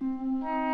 Música